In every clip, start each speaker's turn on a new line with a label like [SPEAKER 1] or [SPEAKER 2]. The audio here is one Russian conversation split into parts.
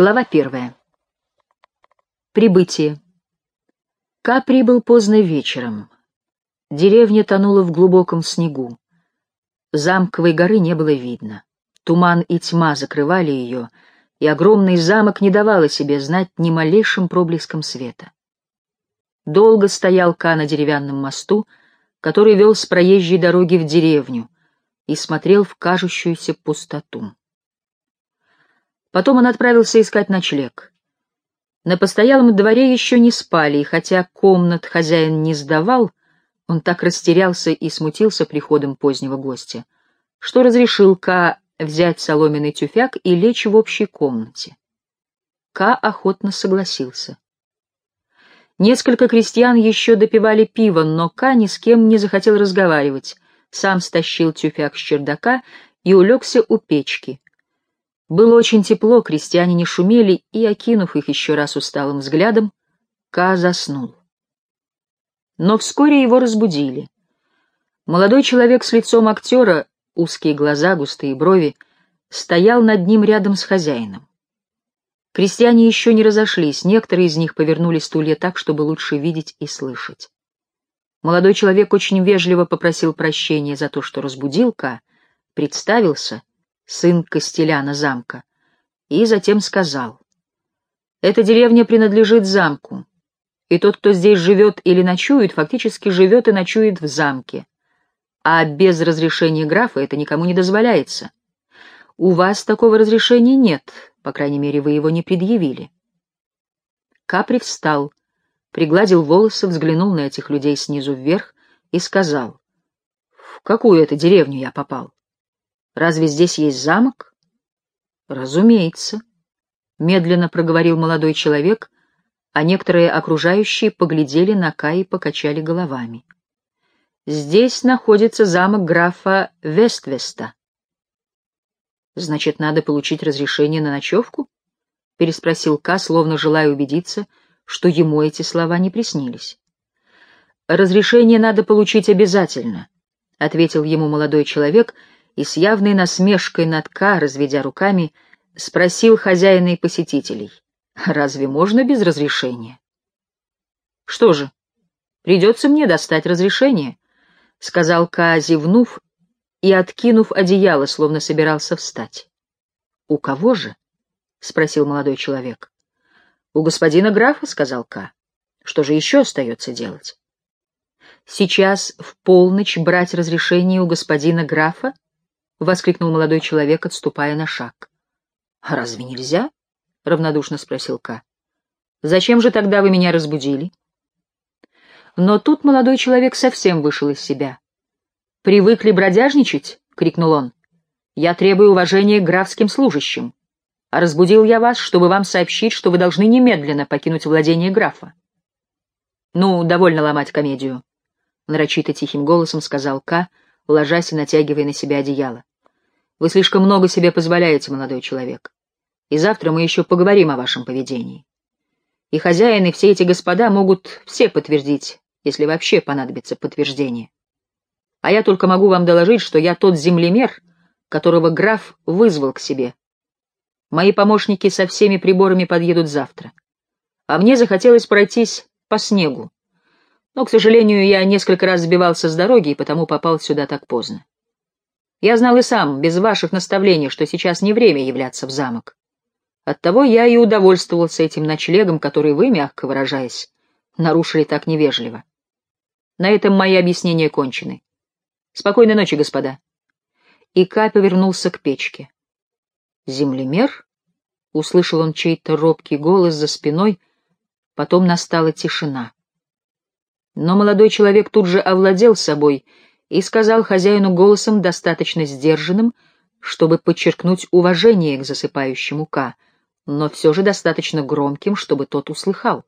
[SPEAKER 1] Глава первая. Прибытие. Ка прибыл поздно вечером. Деревня тонула в глубоком снегу. Замковой горы не было видно. Туман и тьма закрывали ее, и огромный замок не давал о себе знать ни малейшим проблеском света. Долго стоял Ка на деревянном мосту, который вел с проезжей дороги в деревню, и смотрел в кажущуюся пустоту. Потом он отправился искать ночлег. На постоялом дворе еще не спали, и хотя комнат хозяин не сдавал, он так растерялся и смутился приходом позднего гостя, что разрешил Ка взять соломенный тюфяк и лечь в общей комнате. Ка охотно согласился. Несколько крестьян еще допивали пиво, но Ка ни с кем не захотел разговаривать, сам стащил тюфяк с чердака и улегся у печки. Было очень тепло, крестьяне не шумели, и, окинув их еще раз усталым взглядом, Ка заснул. Но вскоре его разбудили. Молодой человек с лицом актера, узкие глаза, густые брови, стоял над ним рядом с хозяином. Крестьяне еще не разошлись, некоторые из них повернули стулья так, чтобы лучше видеть и слышать. Молодой человек очень вежливо попросил прощения за то, что разбудил Ка, представился, сын Костеляна замка, и затем сказал, «Эта деревня принадлежит замку, и тот, кто здесь живет или ночует, фактически живет и ночует в замке, а без разрешения графа это никому не дозволяется. У вас такого разрешения нет, по крайней мере, вы его не предъявили». Капри встал, пригладил волосы, взглянул на этих людей снизу вверх и сказал, «В какую это деревню я попал? Разве здесь есть замок?» «Разумеется», — медленно проговорил молодой человек, а некоторые окружающие поглядели на Кай и покачали головами. «Здесь находится замок графа Вествеста». «Значит, надо получить разрешение на ночевку?» — переспросил Ка, словно желая убедиться, — что ему эти слова не приснились. «Разрешение надо получить обязательно», — ответил ему молодой человек и с явной насмешкой над Ка, разведя руками, спросил хозяина и посетителей, «Разве можно без разрешения?» «Что же, придется мне достать разрешение», — сказал Ка, зевнув и откинув одеяло, словно собирался встать. «У кого же?» — спросил молодой человек. «У господина графа», — сказал К. «Что же еще остается делать?» «Сейчас в полночь брать разрешение у господина графа?» — воскликнул молодой человек, отступая на шаг. «А разве нельзя?» — равнодушно спросил К. «Зачем же тогда вы меня разбудили?» Но тут молодой человек совсем вышел из себя. «Привыкли бродяжничать?» — крикнул он. «Я требую уважения к графским служащим. А разбудил я вас, чтобы вам сообщить, что вы должны немедленно покинуть владение графа. Ну, довольно ломать комедию, — нарочито тихим голосом сказал К, ложась и натягивая на себя одеяло. Вы слишком много себе позволяете, молодой человек. И завтра мы еще поговорим о вашем поведении. И хозяин, и все эти господа могут все подтвердить, если вообще понадобится подтверждение. А я только могу вам доложить, что я тот землемер, которого граф вызвал к себе, Мои помощники со всеми приборами подъедут завтра. А мне захотелось пройтись по снегу. Но, к сожалению, я несколько раз сбивался с дороги и потому попал сюда так поздно. Я знал и сам, без ваших наставлений, что сейчас не время являться в замок. Оттого я и удовольствовался этим ночлегом, который вы, мягко выражаясь, нарушили так невежливо. На этом мои объяснения кончены. Спокойной ночи, господа. И Кай повернулся к печке. «Землемер?» — услышал он чей-то робкий голос за спиной, потом настала тишина. Но молодой человек тут же овладел собой и сказал хозяину голосом достаточно сдержанным, чтобы подчеркнуть уважение к засыпающему Ка, но все же достаточно громким, чтобы тот услыхал.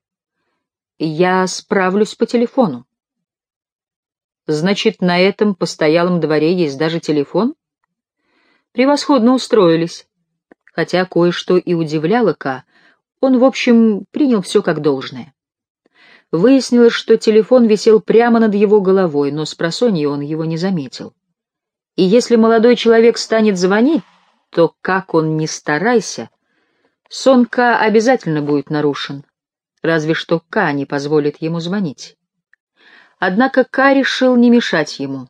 [SPEAKER 1] «Я справлюсь по телефону». «Значит, на этом постоялом дворе есть даже телефон?» «Превосходно устроились хотя кое-что и удивляло Ка, он, в общем, принял все как должное. Выяснилось, что телефон висел прямо над его головой, но с просонья он его не заметил. И если молодой человек станет звонить, то, как он ни старайся, Сон К обязательно будет нарушен, разве что К не позволит ему звонить. Однако К решил не мешать ему.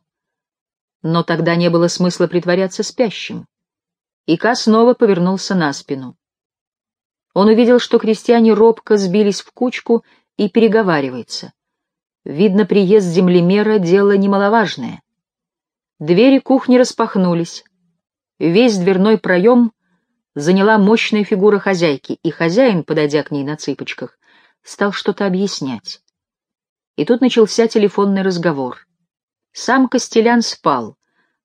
[SPEAKER 1] Но тогда не было смысла притворяться спящим. И К снова повернулся на спину. Он увидел, что крестьяне робко сбились в кучку и переговариваются. Видно, приезд землемера — дело немаловажное. Двери кухни распахнулись. Весь дверной проем заняла мощная фигура хозяйки, и хозяин, подойдя к ней на цыпочках, стал что-то объяснять. И тут начался телефонный разговор. Сам Костелян спал,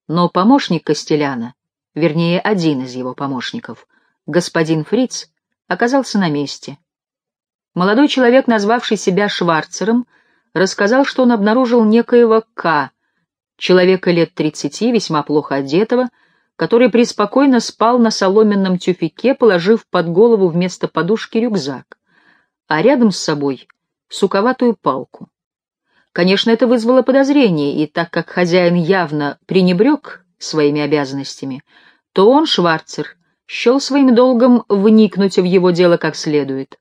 [SPEAKER 1] но помощник Костеляна, вернее, один из его помощников, господин Фриц, оказался на месте. Молодой человек, назвавший себя Шварцером, рассказал, что он обнаружил некоего К, человека лет тридцати, весьма плохо одетого, который преспокойно спал на соломенном тюфике, положив под голову вместо подушки рюкзак, а рядом с собой суковатую палку. Конечно, это вызвало подозрение, и так как хозяин явно пренебрег своими обязанностями, то он, Шварцер, счел своим долгом вникнуть в его дело как следует.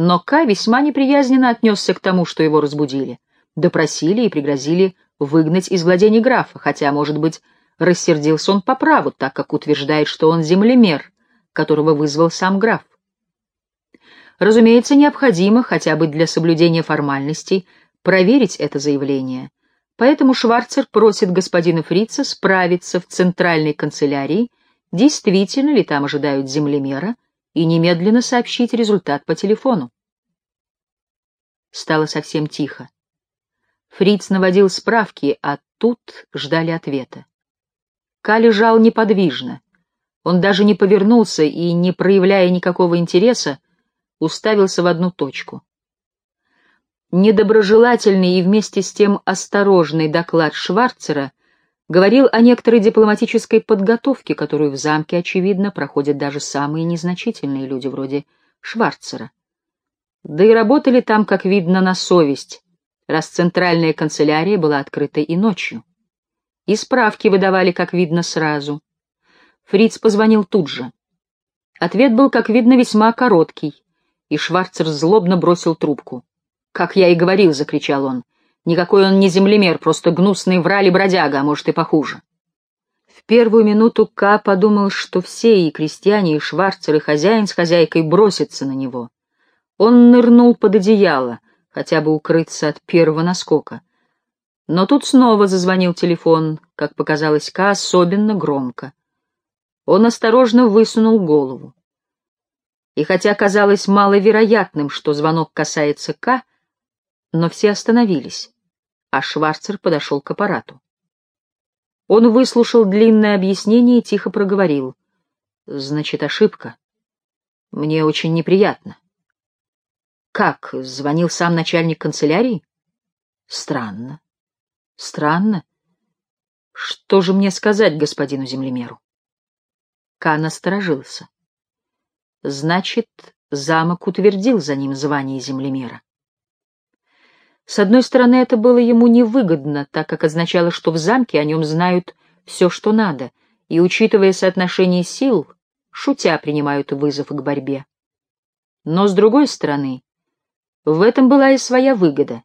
[SPEAKER 1] Но Ка весьма неприязненно отнесся к тому, что его разбудили. Допросили и пригрозили выгнать из владений графа, хотя, может быть, рассердился он по праву, так как утверждает, что он землемер, которого вызвал сам граф. Разумеется, необходимо, хотя бы для соблюдения формальностей, проверить это заявление. Поэтому Шварцер просит господина Фрица справиться в центральной канцелярии, действительно ли там ожидают землемера, и немедленно сообщить результат по телефону. Стало совсем тихо. Фриц наводил справки, а тут ждали ответа. Ка лежал неподвижно. Он даже не повернулся и, не проявляя никакого интереса, уставился в одну точку. Недоброжелательный и вместе с тем осторожный доклад Шварцера говорил о некоторой дипломатической подготовке, которую в замке, очевидно, проходят даже самые незначительные люди, вроде Шварцера. Да и работали там, как видно, на совесть, раз центральная канцелярия была открыта и ночью. И справки выдавали, как видно, сразу. Фриц позвонил тут же. Ответ был, как видно, весьма короткий, и Шварцер злобно бросил трубку. «Как я и говорил», — закричал он, — «никакой он не землемер, просто гнусный врали бродяга, а может и похуже». В первую минуту Ка подумал, что все, и крестьяне, и Шварцер, и хозяин с хозяйкой бросятся на него. Он нырнул под одеяло, хотя бы укрыться от первого наскока. Но тут снова зазвонил телефон, как показалось Ка, особенно громко. Он осторожно высунул голову. И хотя казалось маловероятным, что звонок касается К, но все остановились, а Шварцер подошел к аппарату. Он выслушал длинное объяснение и тихо проговорил. «Значит, ошибка. Мне очень неприятно». «Как? Звонил сам начальник канцелярии?» «Странно. Странно. Что же мне сказать господину землемеру? Кан насторожился. Значит, замок утвердил за ним звание землемера. С одной стороны, это было ему невыгодно, так как означало, что в замке о нем знают все, что надо, и, учитывая соотношение сил, шутя принимают вызов к борьбе. Но, с другой стороны, в этом была и своя выгода.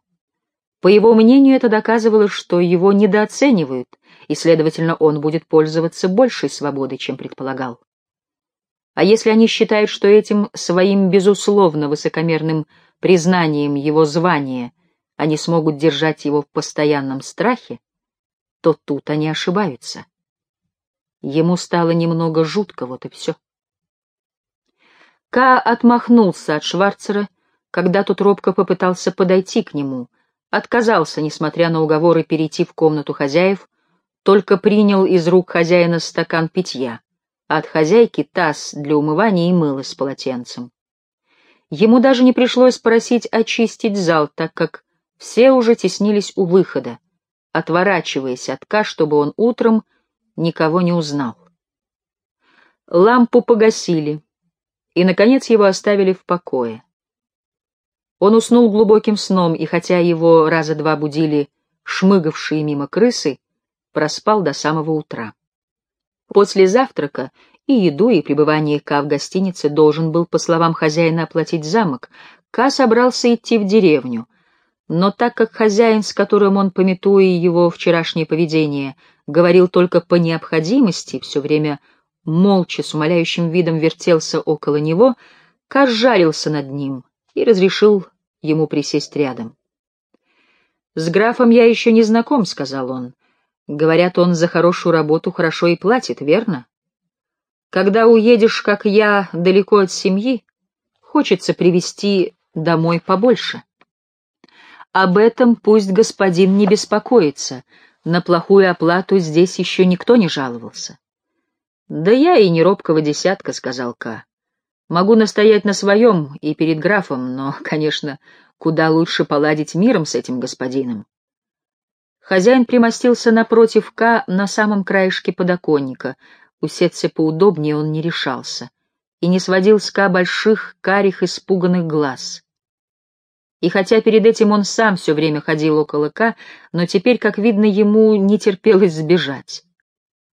[SPEAKER 1] По его мнению, это доказывало, что его недооценивают, и, следовательно, он будет пользоваться большей свободой, чем предполагал. А если они считают, что этим своим безусловно высокомерным признанием его звания они смогут держать его в постоянном страхе, то тут они ошибаются. Ему стало немного жутко, вот и все. Ка отмахнулся от Шварцера, когда тот робко попытался подойти к нему — отказался, несмотря на уговоры, перейти в комнату хозяев, только принял из рук хозяина стакан питья, а от хозяйки таз для умывания и мыло с полотенцем. Ему даже не пришлось просить очистить зал, так как все уже теснились у выхода, отворачиваясь от Ка, чтобы он утром никого не узнал. Лампу погасили, и, наконец, его оставили в покое. Он уснул глубоким сном, и хотя его раза два будили шмыгавшие мимо крысы, проспал до самого утра. После завтрака И еду, и пребывание Ка в гостинице должен был, по словам хозяина, оплатить замок. Ка собрался идти в деревню. Но так как хозяин, с которым он, пометуя его вчерашнее поведение, говорил только по необходимости, все время молча, с умоляющим видом вертелся около него, Ка жарился над ним и разрешил ему присесть рядом. «С графом я еще не знаком», — сказал он. «Говорят, он за хорошую работу хорошо и платит, верно? Когда уедешь, как я, далеко от семьи, хочется привезти домой побольше». «Об этом пусть господин не беспокоится. На плохую оплату здесь еще никто не жаловался». «Да я и не робкого десятка», — сказал Ка. «Могу настоять на своем и перед графом, но, конечно, Куда лучше поладить миром с этим господином. Хозяин примостился напротив К на самом краешке подоконника. Усеться поудобнее он не решался и не сводил с К больших, карих, испуганных глаз. И хотя перед этим он сам все время ходил около К, но теперь, как видно, ему не терпелось сбежать.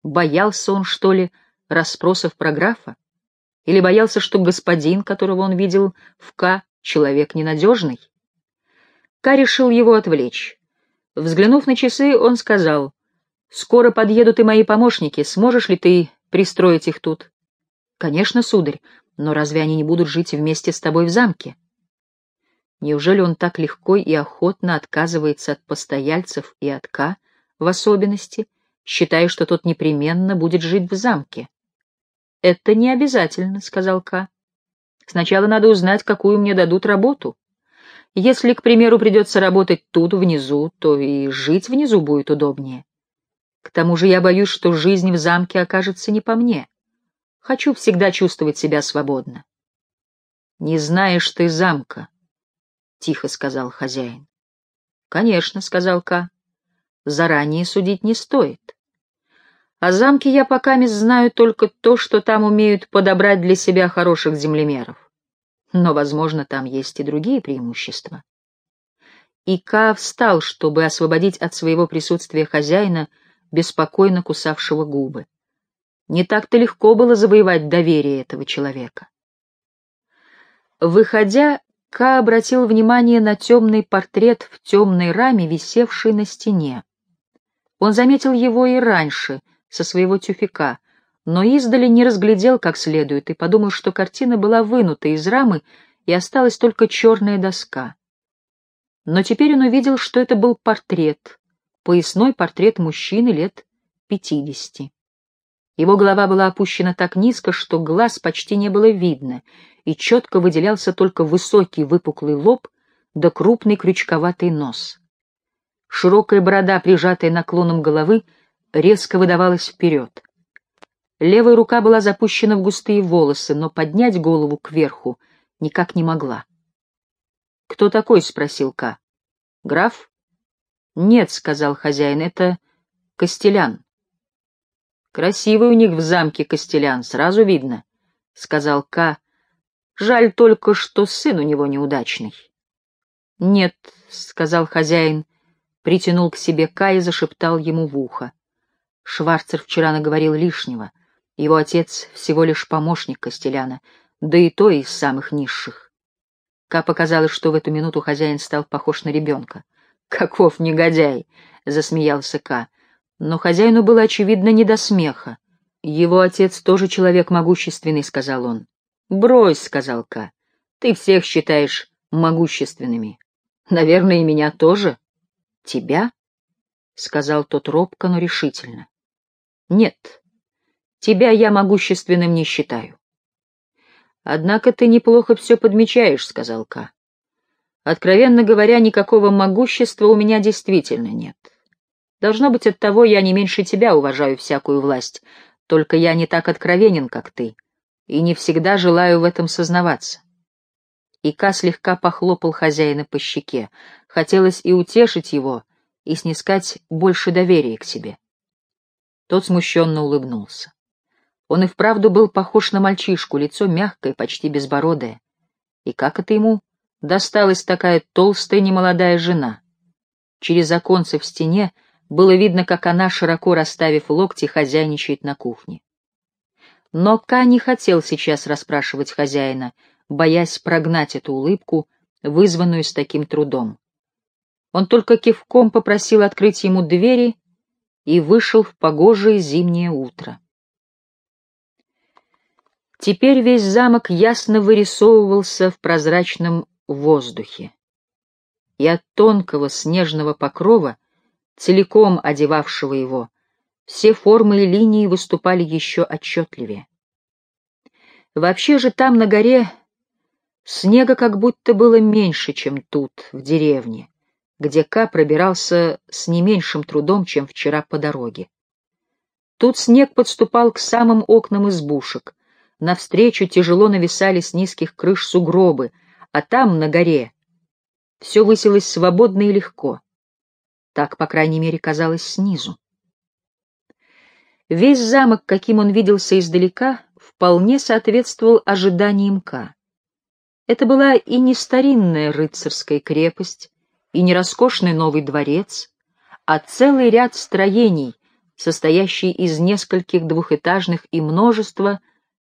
[SPEAKER 1] Боялся он, что ли, расспросов про графа? Или боялся, что господин, которого он видел в К, человек ненадежный? Ка решил его отвлечь. Взглянув на часы, он сказал, «Скоро подъедут и мои помощники, сможешь ли ты пристроить их тут?» «Конечно, сударь, но разве они не будут жить вместе с тобой в замке?» Неужели он так легко и охотно отказывается от постояльцев и от Ка, в особенности, считая, что тот непременно будет жить в замке? «Это не обязательно», — сказал Ка. «Сначала надо узнать, какую мне дадут работу. Если, к примеру, придется работать тут, внизу, то и жить внизу будет удобнее. К тому же я боюсь, что жизнь в замке окажется не по мне. Хочу всегда чувствовать себя свободно. — Не знаешь ты замка, — тихо сказал хозяин. — Конечно, — сказал Ка. — Заранее судить не стоит. О замке я пока не знаю только то, что там умеют подобрать для себя хороших землемеров но, возможно, там есть и другие преимущества. И Ка встал, чтобы освободить от своего присутствия хозяина, беспокойно кусавшего губы. Не так-то легко было завоевать доверие этого человека. Выходя, Ка обратил внимание на темный портрет в темной раме, висевший на стене. Он заметил его и раньше, со своего тюфика, но издали не разглядел как следует и подумал, что картина была вынута из рамы и осталась только черная доска. Но теперь он увидел, что это был портрет, поясной портрет мужчины лет пятидесяти. Его голова была опущена так низко, что глаз почти не было видно, и четко выделялся только высокий выпуклый лоб да крупный крючковатый нос. Широкая борода, прижатая наклоном головы, резко выдавалась вперед. Левая рука была запущена в густые волосы, но поднять голову кверху никак не могла. «Кто такой?» — спросил Ка. «Граф?» «Нет», — сказал хозяин, — «это Костелян». «Красивый у них в замке Костелян, сразу видно», — сказал Ка. «Жаль только, что сын у него неудачный». «Нет», — сказал хозяин, притянул к себе Ка и зашептал ему в ухо. Шварцер вчера наговорил лишнего. Его отец всего лишь помощник Костеляна, да и то из самых низших. Ка показалось, что в эту минуту хозяин стал похож на ребенка. «Каков негодяй!» — засмеялся Ка. Но хозяину было, очевидно, не до смеха. «Его отец тоже человек могущественный», — сказал он. «Брось», — сказал Ка. «Ты всех считаешь могущественными. Наверное, и меня тоже». «Тебя?» — сказал тот робко, но решительно. «Нет, Тебя я могущественным не считаю. Однако ты неплохо все подмечаешь, — сказал Ка. Откровенно говоря, никакого могущества у меня действительно нет. Должно быть, от того я не меньше тебя уважаю всякую власть, только я не так откровенен, как ты, и не всегда желаю в этом сознаваться. И Ка слегка похлопал хозяина по щеке. Хотелось и утешить его, и снискать больше доверия к себе. Тот смущенно улыбнулся. Он и вправду был похож на мальчишку, лицо мягкое, почти безбородое. И как это ему досталась такая толстая немолодая жена? Через оконце в стене было видно, как она, широко расставив локти, хозяйничает на кухне. Но Ка не хотел сейчас расспрашивать хозяина, боясь прогнать эту улыбку, вызванную с таким трудом. Он только кивком попросил открыть ему двери и вышел в погожее зимнее утро. Теперь весь замок ясно вырисовывался в прозрачном воздухе, и от тонкого снежного покрова, целиком одевавшего его, все формы и линии выступали еще отчетливее. Вообще же там, на горе, снега как будто было меньше, чем тут, в деревне, где Ка пробирался с не меньшим трудом, чем вчера по дороге. Тут снег подступал к самым окнам избушек, навстречу тяжело нависали с низких крыш сугробы, а там, на горе, все высилось свободно и легко. Так, по крайней мере, казалось снизу. Весь замок, каким он виделся издалека, вполне соответствовал ожиданиям Ка. Это была и не старинная рыцарская крепость, и не роскошный новый дворец, а целый ряд строений, состоящий из нескольких двухэтажных и множества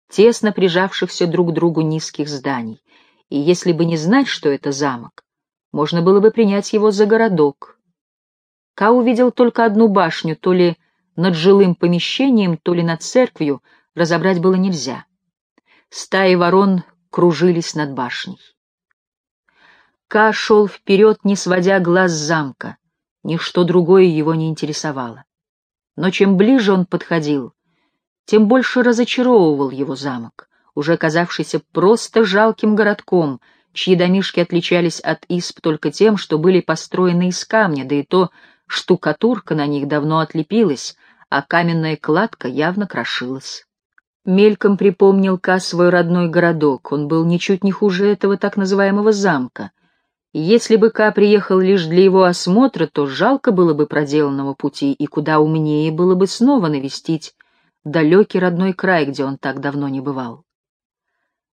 [SPEAKER 1] тесно прижавшихся друг к другу низких зданий. И если бы не знать, что это замок, можно было бы принять его за городок. Ка увидел только одну башню, то ли над жилым помещением, то ли над церковью, разобрать было нельзя. Стаи ворон кружились над башней. Ка шел вперед, не сводя глаз с замка. Ничто другое его не интересовало. Но чем ближе он подходил, тем больше разочаровывал его замок, уже казавшийся просто жалким городком, чьи домишки отличались от исп только тем, что были построены из камня, да и то штукатурка на них давно отлепилась, а каменная кладка явно крошилась. Мельком припомнил Ка свой родной городок, он был ничуть не хуже этого так называемого замка — если бы Ка приехал лишь для его осмотра, то жалко было бы проделанного пути, и куда умнее было бы снова навестить далекий родной край, где он так давно не бывал.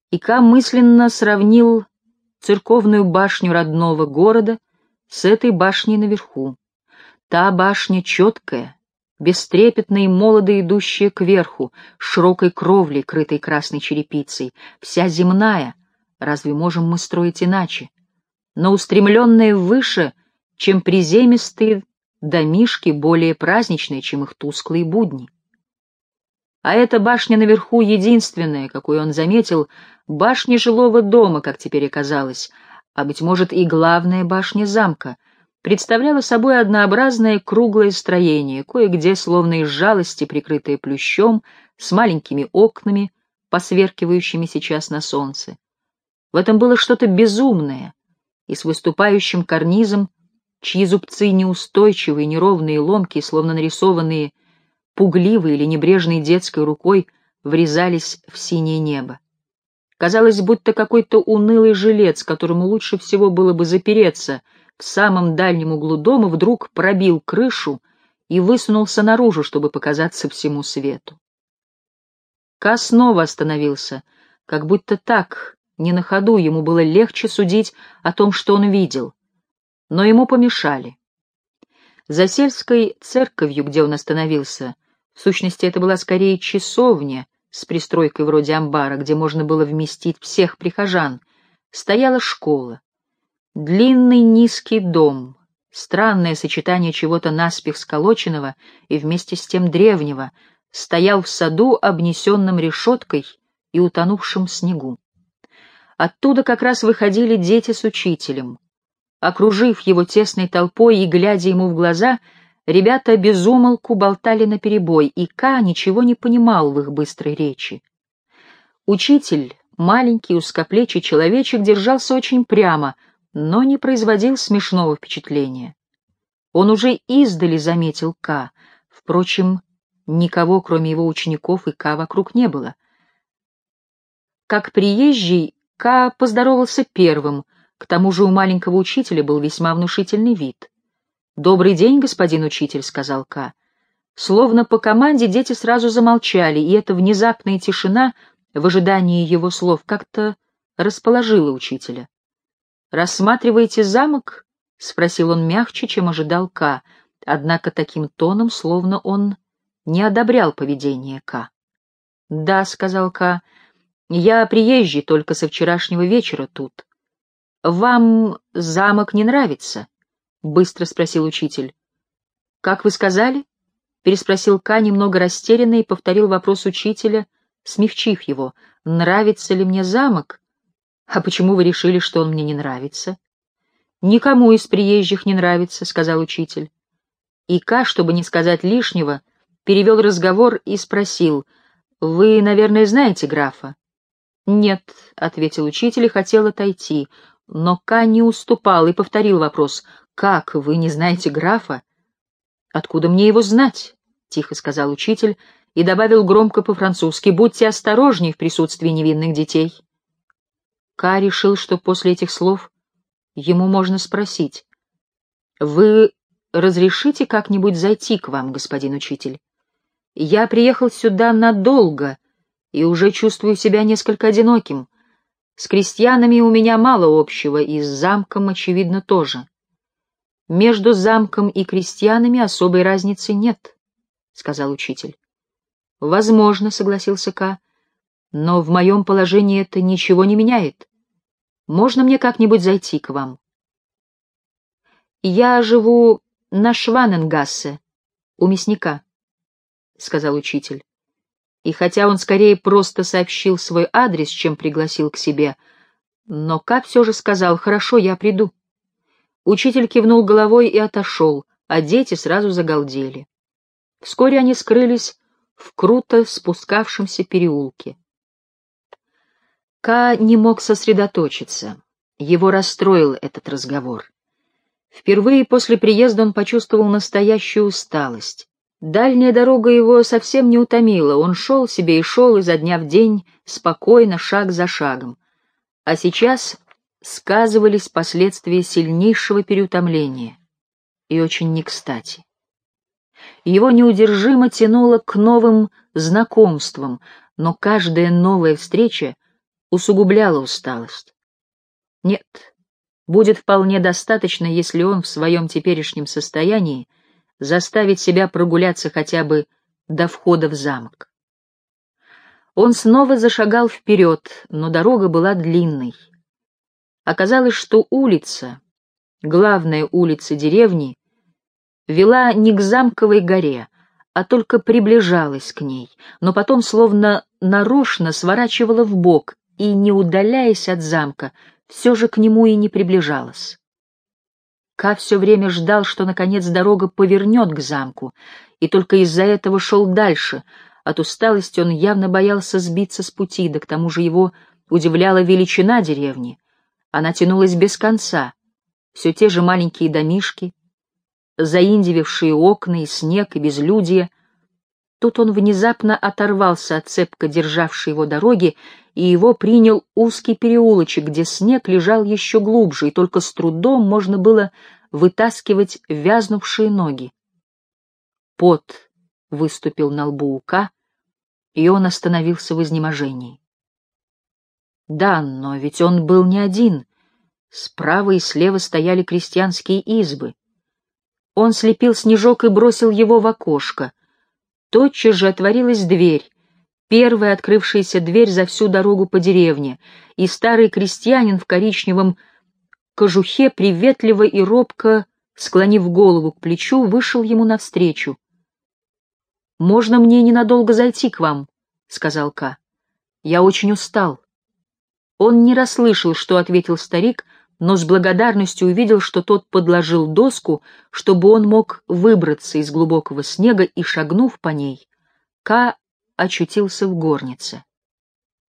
[SPEAKER 1] И Ка мысленно сравнил церковную башню родного города с этой башней наверху. Та башня четкая, бестрепетная и молодо идущая кверху, с широкой кровлей, крытой красной черепицей, вся земная. Разве можем мы строить иначе? но устремленные выше, чем приземистые домишки, более праздничные, чем их тусклые будни. А эта башня наверху единственная, какую он заметил, башня жилого дома, как теперь оказалось, а, быть может, и главная башня замка, представляла собой однообразное круглое строение, кое-где, словно из жалости, прикрытое плющом, с маленькими окнами, посверкивающими сейчас на солнце. В этом было что-то безумное, и с выступающим карнизом, чьи зубцы неустойчивые, неровные, ломкие, словно нарисованные пугливой или небрежной детской рукой, врезались в синее небо. Казалось, будто какой-то унылый жилец, которому лучше всего было бы запереться в самом дальнем углу дома, вдруг пробил крышу и высунулся наружу, чтобы показаться всему свету. Ка снова остановился, как будто так не на ходу, ему было легче судить о том, что он видел. Но ему помешали. За сельской церковью, где он остановился, в сущности, это была скорее часовня с пристройкой вроде амбара, где можно было вместить всех прихожан, стояла школа. Длинный низкий дом, странное сочетание чего-то наспех сколоченного и вместе с тем древнего, стоял в саду, обнесенном решеткой и утонувшем в снегу. Оттуда как раз выходили дети с учителем. Окружив его тесной толпой и глядя ему в глаза, ребята безумолку болтали наперебой, и Ка ничего не понимал в их быстрой речи. Учитель, маленький узкоплечий человечек, держался очень прямо, но не производил смешного впечатления. Он уже издали заметил Ка, впрочем, никого, кроме его учеников, и Ка вокруг не было. Как приезжий, Ка поздоровался первым, к тому же у маленького учителя был весьма внушительный вид. «Добрый день, господин учитель», — сказал Ка. Словно по команде дети сразу замолчали, и эта внезапная тишина в ожидании его слов как-то расположила учителя. «Рассматриваете замок?» — спросил он мягче, чем ожидал Ка, однако таким тоном, словно он не одобрял поведение Ка. «Да», — сказал Ка, — «я приезжий только со вчерашнего вечера тут». «Вам замок не нравится?» — быстро спросил учитель. «Как вы сказали?» — переспросил Ка, немного растерянно, и повторил вопрос учителя, смягчив его. «Нравится ли мне замок? А почему вы решили, что он мне не нравится?» «Никому из приезжих не нравится», — сказал учитель. И Ка, чтобы не сказать лишнего, перевел разговор и спросил, «Вы, наверное, знаете графа?» «Нет», — ответил учитель и хотел отойти, но Ка не уступал и повторил вопрос, «Как, вы не знаете графа?» «Откуда мне его знать?» — тихо сказал учитель и добавил громко по-французски, «Будьте осторожней в присутствии невинных детей». Ка решил, что после этих слов ему можно спросить, «Вы разрешите как-нибудь зайти к вам, господин учитель? Я приехал сюда надолго и уже чувствую себя несколько одиноким. С крестьянами у меня мало общего, и с замком, очевидно, тоже. Между замком и крестьянами особой разницы нет, — сказал учитель. Возможно, — согласился Ка, — но в моем положении это ничего не меняет. Можно мне как-нибудь зайти к вам? Я живу на Шваненгассе, у мясника, — сказал учитель. И хотя он скорее просто сообщил свой адрес, чем пригласил к себе, но Ка все же сказал «Хорошо, я приду». Учитель кивнул головой и отошел, а дети сразу загалдели. Вскоре они скрылись в круто спускавшемся переулке. Ка не мог сосредоточиться. Его расстроил этот разговор. Впервые после приезда он почувствовал настоящую усталость. Дальняя дорога его совсем не утомила, он шел себе и шел изо дня в день, спокойно, шаг за шагом. А сейчас сказывались последствия сильнейшего переутомления. И очень не кстати. Его неудержимо тянуло к новым знакомствам, но каждая новая встреча усугубляла усталость. Нет, будет вполне достаточно, если он в своем теперешнем состоянии заставить себя прогуляться хотя бы до входа в замок. Он снова зашагал вперед, но дорога была длинной. Оказалось, что улица, главная улица деревни, вела не к замковой горе, а только приближалась к ней, но потом словно нарочно сворачивала в бок и, не удаляясь от замка, все же к нему и не приближалась. Ка все время ждал, что, наконец, дорога повернет к замку, и только из-за этого шел дальше. От усталости он явно боялся сбиться с пути, да к тому же его удивляла величина деревни. Она тянулась без конца. Все те же маленькие домишки, заиндивившие окна и снег, и безлюдье. Тут он внезапно оторвался от цепко державшей его дороги, и его принял узкий переулочек, где снег лежал еще глубже, и только с трудом можно было вытаскивать вязнувшие ноги. Пот выступил на лбу Ука, и он остановился в изнеможении. Да, но ведь он был не один. Справа и слева стояли крестьянские избы. Он слепил снежок и бросил его в окошко. Тотчас же отворилась дверь, первая открывшаяся дверь за всю дорогу по деревне, и старый крестьянин в коричневом кожухе, приветливо и робко, склонив голову к плечу, вышел ему навстречу. «Можно мне ненадолго зайти к вам?» — сказал Ка. «Я очень устал». Он не расслышал, что ответил старик, но с благодарностью увидел, что тот подложил доску, чтобы он мог выбраться из глубокого снега и, шагнув по ней, Ка очутился в горнице.